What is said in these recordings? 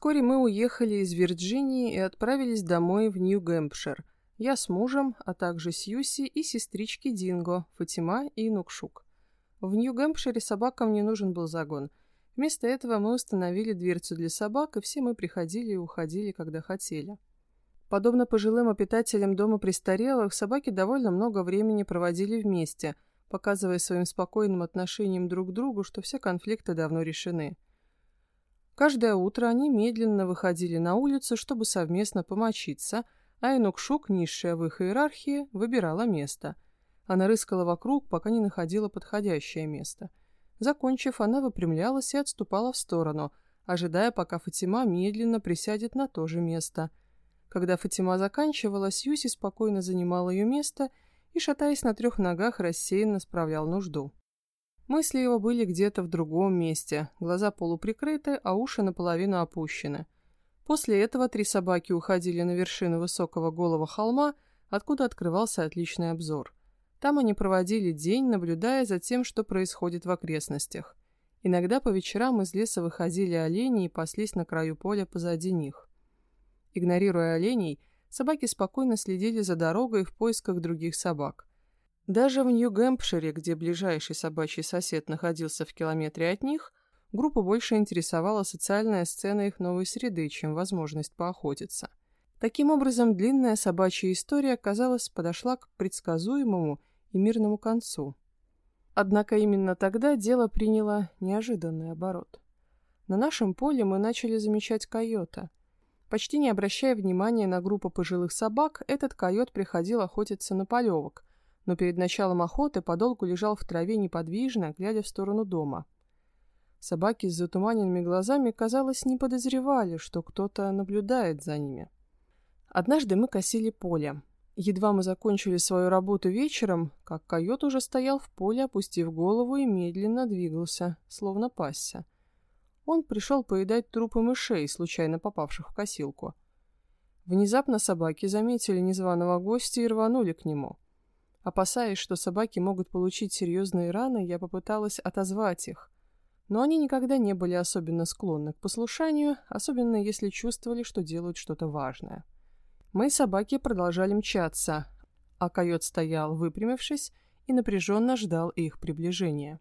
Вскоре мы уехали из Вирджинии и отправились домой в Нью-Гэмпшир. Я с мужем, а также Сьюси и сестрички Динго, Фатима и Нукшук. В Нью-Гэмпшире собакам не нужен был загон. Вместо этого мы установили дверцу для собак, и все мы приходили и уходили, когда хотели. Подобно пожилым обитателям дома престарелых, собаки довольно много времени проводили вместе, показывая своим спокойным отношением друг к другу, что все конфликты давно решены. Каждое утро они медленно выходили на улицу, чтобы совместно помочиться, а Инукшук, низшая в их иерархии, выбирала место. Она рыскала вокруг, пока не находила подходящее место. Закончив, она выпрямлялась и отступала в сторону, ожидая, пока Фатима медленно присядет на то же место. Когда Фатима заканчивала, Сьюси спокойно занимала ее место и, шатаясь на трех ногах, рассеянно справлял нужду. Мысли его были где-то в другом месте, глаза полуприкрыты, а уши наполовину опущены. После этого три собаки уходили на вершину высокого голого холма, откуда открывался отличный обзор. Там они проводили день, наблюдая за тем, что происходит в окрестностях. Иногда по вечерам из леса выходили олени и паслись на краю поля позади них. Игнорируя оленей, собаки спокойно следили за дорогой в поисках других собак. Даже в Нью-Гэмпшире, где ближайший собачий сосед находился в километре от них, группу больше интересовала социальная сцена их новой среды, чем возможность поохотиться. Таким образом, длинная собачья история, казалось, подошла к предсказуемому и мирному концу. Однако именно тогда дело приняло неожиданный оборот. На нашем поле мы начали замечать койота. Почти не обращая внимания на группу пожилых собак, этот койот приходил охотиться на полевок – но перед началом охоты подолгу лежал в траве неподвижно, глядя в сторону дома. Собаки с затуманенными глазами, казалось, не подозревали, что кто-то наблюдает за ними. Однажды мы косили поле. Едва мы закончили свою работу вечером, как койот уже стоял в поле, опустив голову и медленно двигался, словно пасся. Он пришел поедать трупы мышей, случайно попавших в косилку. Внезапно собаки заметили незваного гостя и рванули к нему — Опасаясь, что собаки могут получить серьезные раны, я попыталась отозвать их. Но они никогда не были особенно склонны к послушанию, особенно если чувствовали, что делают что-то важное. Мои собаки продолжали мчаться, а койот стоял, выпрямившись, и напряженно ждал их приближения.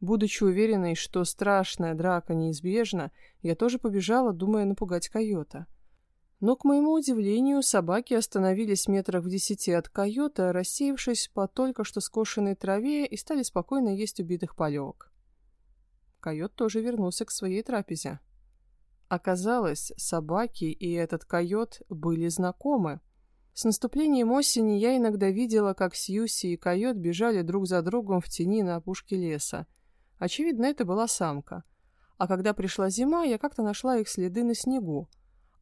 Будучи уверенной, что страшная драка неизбежна, я тоже побежала, думая напугать койота. Но, к моему удивлению, собаки остановились метрах в десяти от койота, рассеявшись по только что скошенной траве и стали спокойно есть убитых полевок. Койот тоже вернулся к своей трапезе. Оказалось, собаки и этот койот были знакомы. С наступлением осени я иногда видела, как Сьюси и койот бежали друг за другом в тени на опушке леса. Очевидно, это была самка. А когда пришла зима, я как-то нашла их следы на снегу.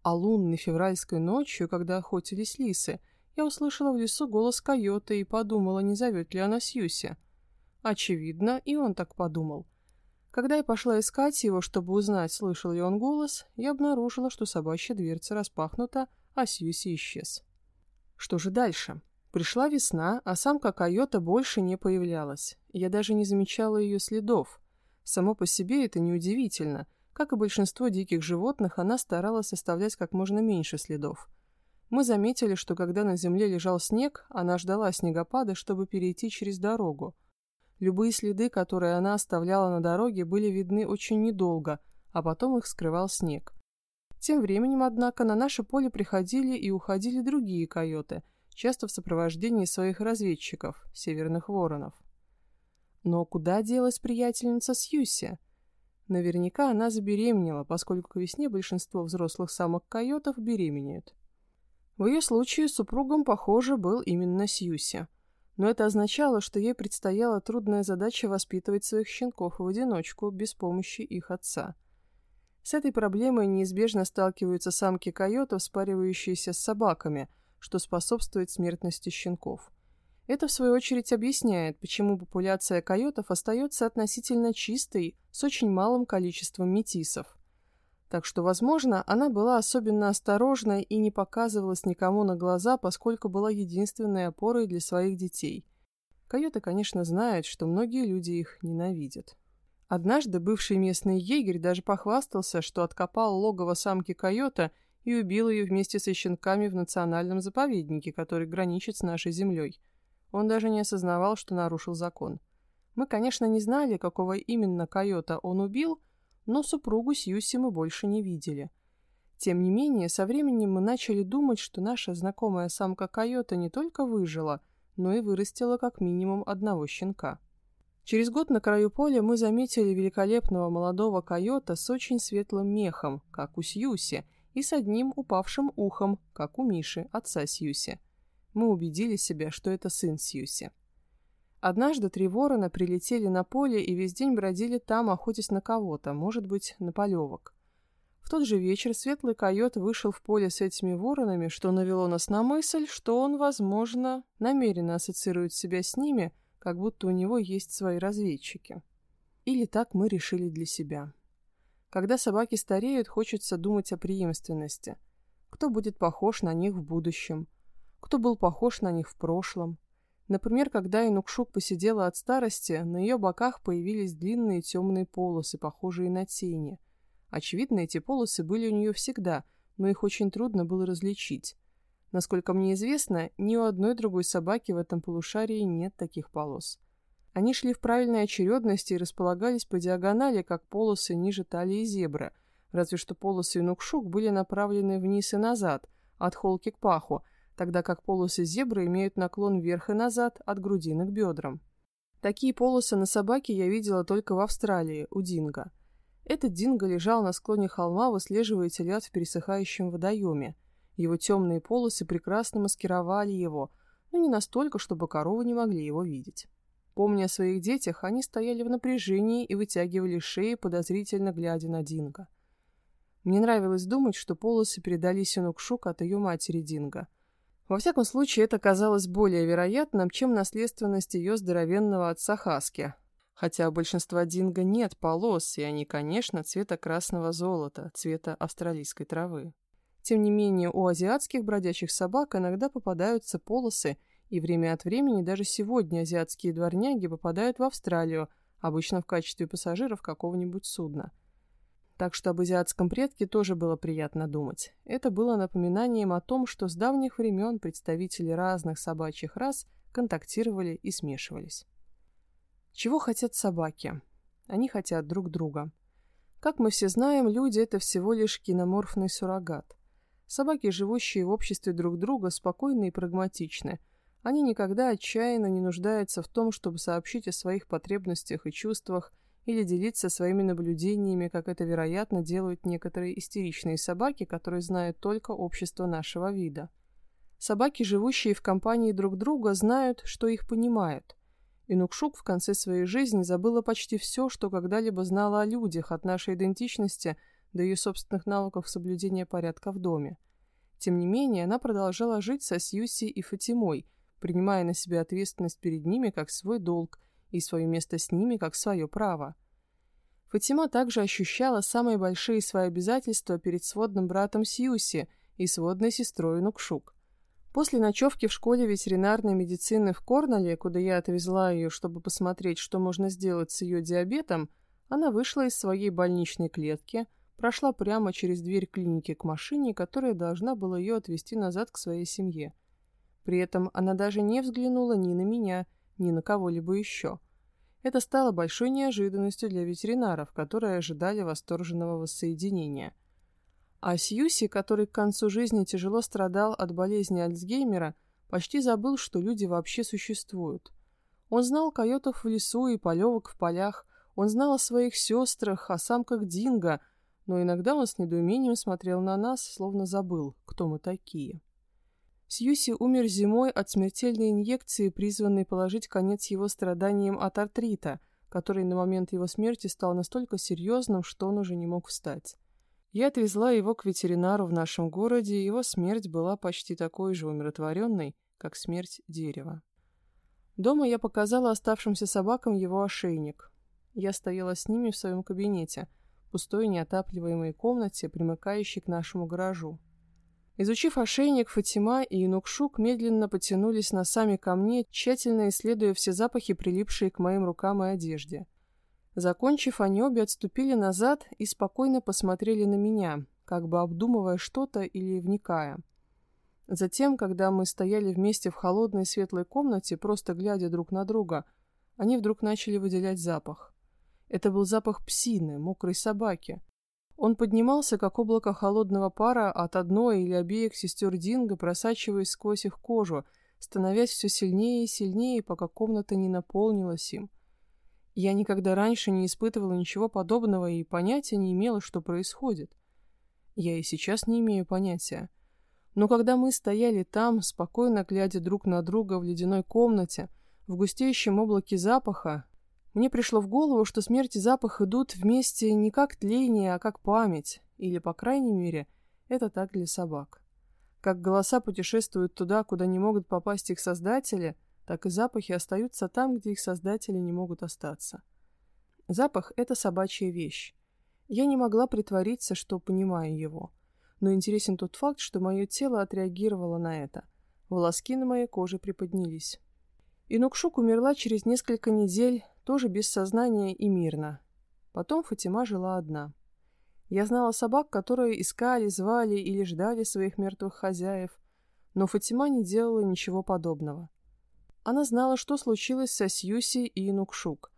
А лунной февральской ночью, когда охотились лисы, я услышала в лесу голос койота и подумала, не зовет ли она Сьюси. Очевидно, и он так подумал. Когда я пошла искать его, чтобы узнать, слышал ли он голос, я обнаружила, что собачья дверца распахнута, а Сьюси исчез. Что же дальше? Пришла весна, а самка койота больше не появлялась. Я даже не замечала ее следов. Само по себе это неудивительно. Как и большинство диких животных, она старалась оставлять как можно меньше следов. Мы заметили, что когда на земле лежал снег, она ждала снегопада, чтобы перейти через дорогу. Любые следы, которые она оставляла на дороге, были видны очень недолго, а потом их скрывал снег. Тем временем, однако, на наше поле приходили и уходили другие койоты, часто в сопровождении своих разведчиков, северных воронов. Но куда делась приятельница Сьюси? Наверняка она забеременела, поскольку к весне большинство взрослых самок-койотов беременеют. В ее случае супругом, похоже, был именно Сьюси. Но это означало, что ей предстояла трудная задача воспитывать своих щенков в одиночку, без помощи их отца. С этой проблемой неизбежно сталкиваются самки койотов, спаривающиеся с собаками, что способствует смертности щенков. Это, в свою очередь, объясняет, почему популяция койотов остается относительно чистой, с очень малым количеством метисов. Так что, возможно, она была особенно осторожной и не показывалась никому на глаза, поскольку была единственной опорой для своих детей. Койоты, конечно, знают, что многие люди их ненавидят. Однажды бывший местный егерь даже похвастался, что откопал логово самки койота и убил ее вместе со щенками в национальном заповеднике, который граничит с нашей землей. Он даже не осознавал, что нарушил закон. Мы, конечно, не знали, какого именно койота он убил, но супругу Сьюси мы больше не видели. Тем не менее, со временем мы начали думать, что наша знакомая самка койота не только выжила, но и вырастила как минимум одного щенка. Через год на краю поля мы заметили великолепного молодого койота с очень светлым мехом, как у Сьюси, и с одним упавшим ухом, как у Миши, отца Сьюси. Мы убедили себя, что это сын Сьюси. Однажды три ворона прилетели на поле и весь день бродили там, охотясь на кого-то, может быть, на полевок. В тот же вечер светлый койот вышел в поле с этими воронами, что навело нас на мысль, что он, возможно, намеренно ассоциирует себя с ними, как будто у него есть свои разведчики. Или так мы решили для себя. Когда собаки стареют, хочется думать о преемственности. Кто будет похож на них в будущем? Кто был похож на них в прошлом? Например, когда Инукшук посидела от старости, на ее боках появились длинные темные полосы, похожие на тени. Очевидно, эти полосы были у нее всегда, но их очень трудно было различить. Насколько мне известно, ни у одной другой собаки в этом полушарии нет таких полос. Они шли в правильной очередности и располагались по диагонали, как полосы ниже талии зебра, разве что полосы Инукшук были направлены вниз и назад, от холки к паху, тогда как полосы зебры имеют наклон вверх и назад от грудины к бедрам. Такие полосы на собаке я видела только в Австралии, у динго. Этот динго лежал на склоне холма, выслеживая телят в пересыхающем водоеме. Его темные полосы прекрасно маскировали его, но не настолько, чтобы коровы не могли его видеть. Помня о своих детях, они стояли в напряжении и вытягивали шеи, подозрительно глядя на Динго. Мне нравилось думать, что полосы передались Инукшук от ее матери Динго. Во всяком случае, это казалось более вероятным, чем наследственность ее здоровенного отца Хаски. Хотя у большинства динго нет полос, и они, конечно, цвета красного золота, цвета австралийской травы. Тем не менее, у азиатских бродячих собак иногда попадаются полосы, и время от времени даже сегодня азиатские дворняги попадают в Австралию, обычно в качестве пассажиров какого-нибудь судна – так что об азиатском предке тоже было приятно думать. Это было напоминанием о том, что с давних времен представители разных собачьих рас контактировали и смешивались. Чего хотят собаки? Они хотят друг друга. Как мы все знаем, люди – это всего лишь киноморфный суррогат. Собаки, живущие в обществе друг друга, спокойны и прагматичны. Они никогда отчаянно не нуждаются в том, чтобы сообщить о своих потребностях и чувствах – или делиться своими наблюдениями, как это, вероятно, делают некоторые истеричные собаки, которые знают только общество нашего вида. Собаки, живущие в компании друг друга, знают, что их понимают. И Нукшук в конце своей жизни забыла почти все, что когда-либо знала о людях, от нашей идентичности до ее собственных навыков соблюдения порядка в доме. Тем не менее, она продолжала жить со Сьюси и Фатимой, принимая на себя ответственность перед ними как свой долг и свое место с ними как свое право. Фатима также ощущала самые большие свои обязательства перед сводным братом Сьюси и сводной сестрой Нукшук. После ночевки в школе ветеринарной медицины в Корнеле, куда я отвезла ее, чтобы посмотреть, что можно сделать с ее диабетом, она вышла из своей больничной клетки, прошла прямо через дверь клиники к машине, которая должна была ее отвезти назад к своей семье. При этом она даже не взглянула ни на меня, ни на кого-либо еще. Это стало большой неожиданностью для ветеринаров, которые ожидали восторженного воссоединения. А Сьюси, который к концу жизни тяжело страдал от болезни Альцгеймера, почти забыл, что люди вообще существуют. Он знал койотов в лесу и полевок в полях, он знал о своих сестрах, о самках Динго, но иногда он с недоумением смотрел на нас, словно забыл, кто мы такие. Сьюси умер зимой от смертельной инъекции, призванной положить конец его страданиям от артрита, который на момент его смерти стал настолько серьезным, что он уже не мог встать. Я отвезла его к ветеринару в нашем городе, и его смерть была почти такой же умиротворенной, как смерть дерева. Дома я показала оставшимся собакам его ошейник. Я стояла с ними в своем кабинете, пустой неотапливаемой комнате, примыкающей к нашему гаражу. Изучив ошейник, Фатима и Инукшук медленно потянулись носами ко мне, тщательно исследуя все запахи, прилипшие к моим рукам и одежде. Закончив, они обе отступили назад и спокойно посмотрели на меня, как бы обдумывая что-то или вникая. Затем, когда мы стояли вместе в холодной светлой комнате, просто глядя друг на друга, они вдруг начали выделять запах. Это был запах псины, мокрой собаки. Он поднимался, как облако холодного пара от одной или обеих сестер Динго, просачиваясь сквозь их кожу, становясь все сильнее и сильнее, пока комната не наполнилась им. Я никогда раньше не испытывала ничего подобного и понятия не имела, что происходит. Я и сейчас не имею понятия. Но когда мы стояли там, спокойно глядя друг на друга в ледяной комнате, в густеющем облаке запаха, мне пришло в голову, что смерть и запах идут вместе не как тление, а как память, или, по крайней мере, это так для собак. Как голоса путешествуют туда, куда не могут попасть их создатели, так и запахи остаются там, где их создатели не могут остаться. Запах — это собачья вещь. Я не могла притвориться, что понимаю его. Но интересен тот факт, что мое тело отреагировало на это. Волоски на моей коже приподнялись. Инукшук умерла через несколько недель, тоже без сознания и мирно. Потом Фатима жила одна. Я знала собак, которые искали, звали или ждали своих мертвых хозяев, но Фатима не делала ничего подобного. Она знала, что случилось со Сьюси и Инукшук.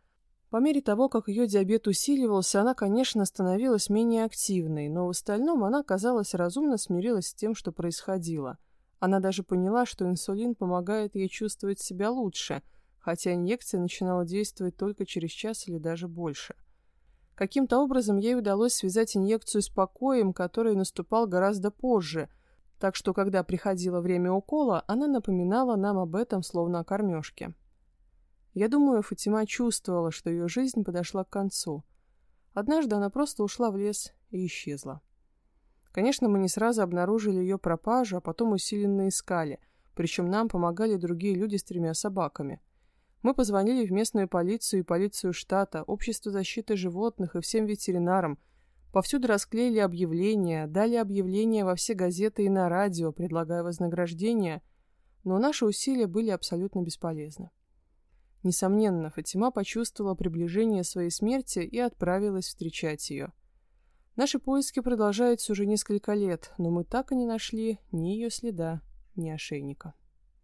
По мере того, как ее диабет усиливался, она, конечно, становилась менее активной, но в остальном она, казалось, разумно смирилась с тем, что происходило. Она даже поняла, что инсулин помогает ей чувствовать себя лучше – хотя инъекция начинала действовать только через час или даже больше. Каким-то образом ей удалось связать инъекцию с покоем, который наступал гораздо позже, так что, когда приходило время укола, она напоминала нам об этом, словно о кормежке. Я думаю, Фатима чувствовала, что ее жизнь подошла к концу. Однажды она просто ушла в лес и исчезла. Конечно, мы не сразу обнаружили ее пропажу, а потом усиленно искали, причем нам помогали другие люди с тремя собаками – мы позвонили в местную полицию и полицию штата, Общество защиты животных и всем ветеринарам. Повсюду расклеили объявления, дали объявления во все газеты и на радио, предлагая вознаграждение, но наши усилия были абсолютно бесполезны. Несомненно, Фатима почувствовала приближение своей смерти и отправилась встречать ее. Наши поиски продолжаются уже несколько лет, но мы так и не нашли ни ее следа, ни ошейника.